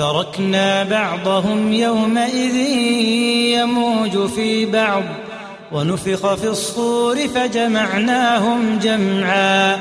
تركنا بعضهم يومئذ يموج في بعض ونفخ في الصور فجمعناهم جمعا